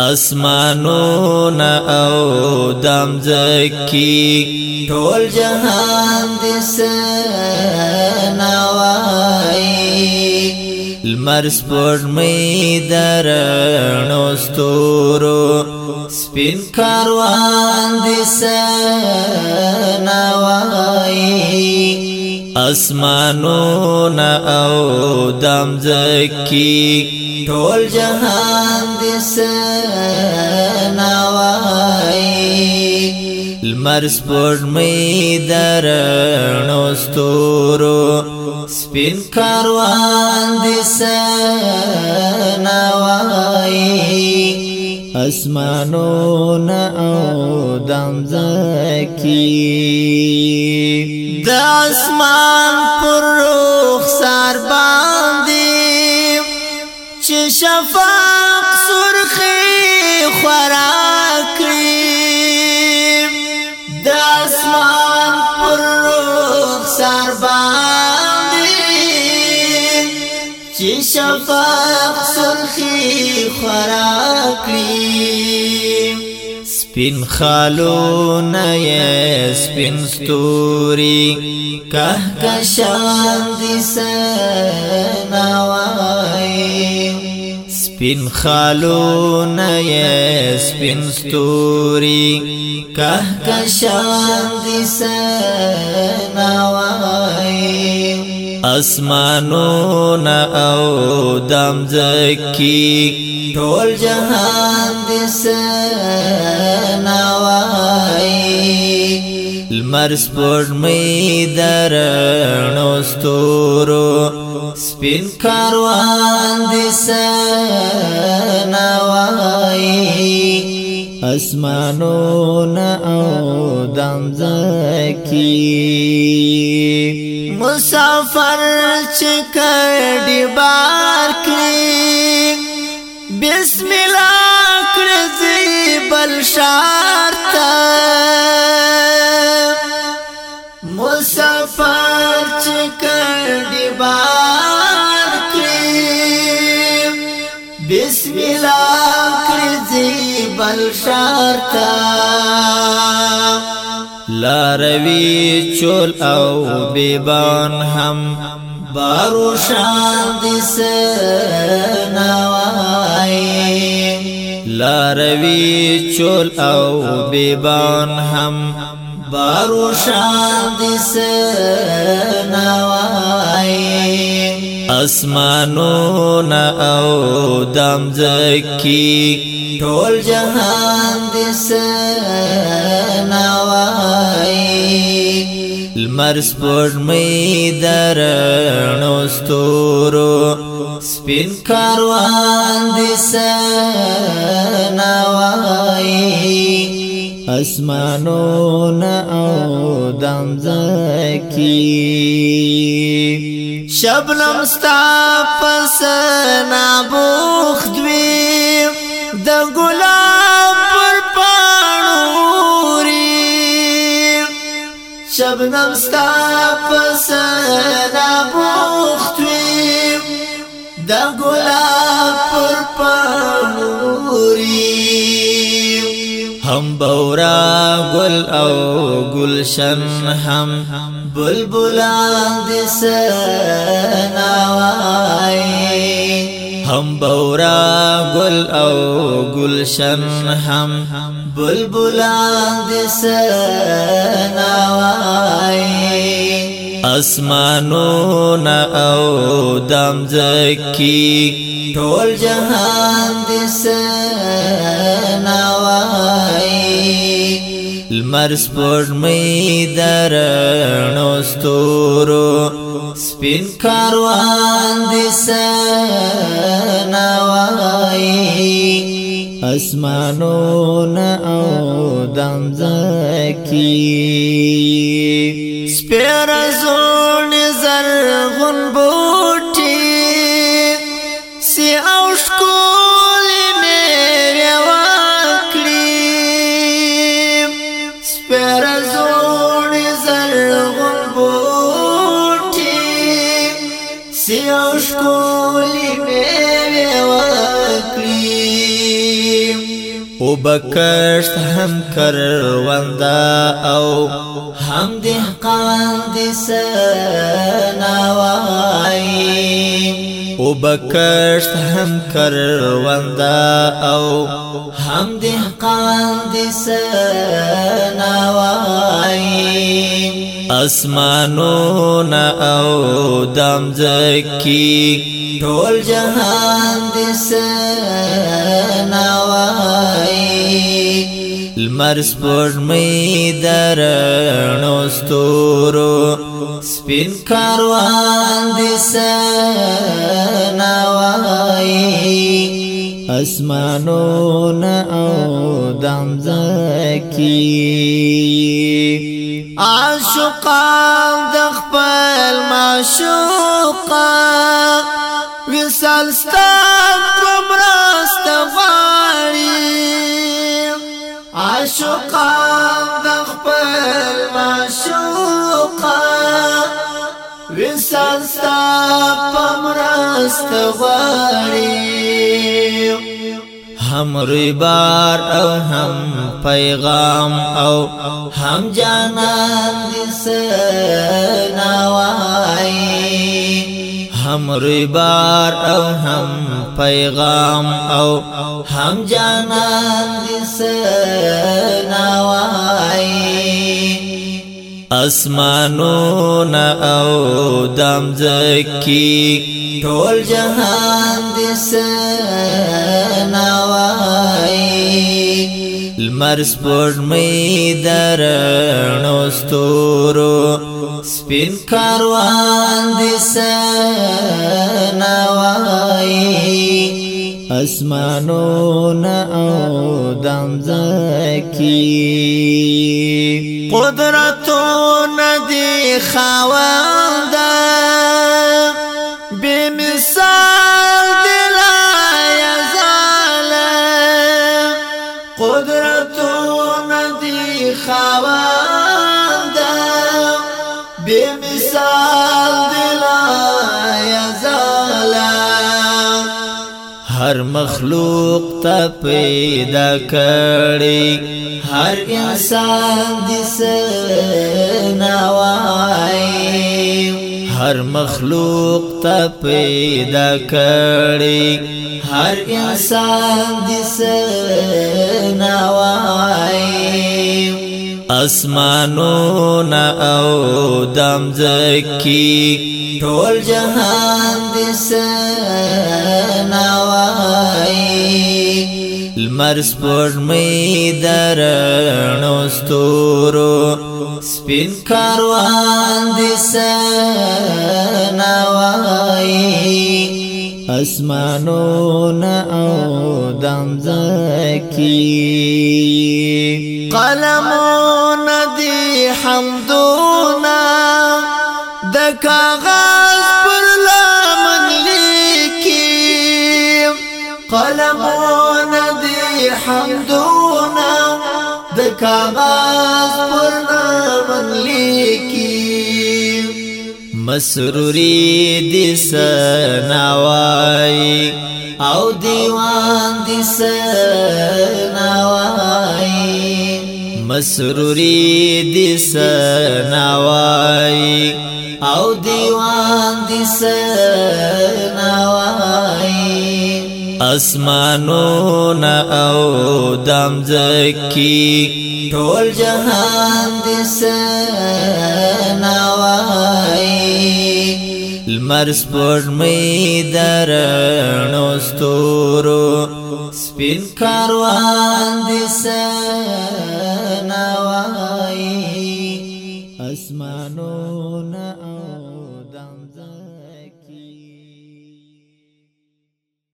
اسمانون او دم زکی ټول جهان دې سنواي لمر سپور مې درنو ستورو سپین کاروان دې سنواي اسمانون او دم زکی ټول جهان دې سناوي لمر سپورټ مې درنو ستورو سپین کاروان دې سناوي اسمانو نه او دم زکی د اسمان نفاق سرخی خورا کریم د اسمان پر روخ سر باندې چې شفاق سرخی خورا کریم سپین خالو نه سپین ستوري که که شان دي سناوي سپین خالو نه سپین ستوري که که شان دي سناوي اسمانو نه او دم زکی ټول جهان دي سناوي لمر سپور مې درنو ستورو سپین کاروان دې سنوای اسمانونه او دم زکی مسافر چې کډی بار کړی بسم الله کړی بل شاه سفر چکر دیوار کری بسم الله کری زیبل شارتا لاروی چول او بیبان هم بارو شاندی سنوائی لاروی چول او بیبان هم باروشان دس نوائی اسمانون او دم زکی ټول جهان دس نوائی لمر سپوږ مې درنو ستورو سپین کاروان دس اسمانو نه او دم زکی شبنم ستا پس نا بوخ دوی د ګلاب پر پانوري شبنم ستا پس نا بوخ دوی د ګلاب پر پانوري هم بورا گل او گلشن هم بلبلان دس نوائی هم بورا گل او گلشن هم بلبلان دس نوائی نا او دام زکی ټول جهان دې سنوای لمر سپور مې درنو ستورو سپین کاروان دې سنوای اسمانونه او دم زکی بکشت هم کرونده او هم دهقان دی سناوائی او بکشت هم کرونده او هم دهقان دی سناوائی اسمانونا او دم زکی ټول جهان دې سناوای المرس سپور مې نوستورو سبين كاروان دي دې سناوي اسمانونا او دانزاكي زکی عاشقان د وصال ستاسو معشوقان د خپل معشوقان وسان ستا پمراست غواړي هم ریبار او هم پیغام او هم جانان دې سناوای ہم ربار او ہم پیغام او ہم جانا اسمانون او دام دم ٹول ٹھول دس نوائی لمر سپوږ مې درنو ستورو سپین کاروان دې سنوای اسمانو نه او دم زکی قدرتو ندی خوا هر مخلوق ته پیدا کړی هر انسان دس نوای هر مخلوق ته پیدا کړی هر انسان دس نوای اسمانونا او دم زکی ټول جهان دې سناوای لمر سپور مې درنو ستورو سپین کاروان دې سناوای اسمانونا او دم زکی کی قلمون دی حمدونا د کاغذ پر لمن لیکي قلمون دی حمدونا د کاغذ پر لمن لیکي مسروری دي سناوای او دیوان دي سناوي مسروري دي سناوي او دیوان دي سناوي اسمانونا او دام زکی ټول جهان دي سناوي لمر سپور مې درنو ستورو سپین کاروان دي سناوان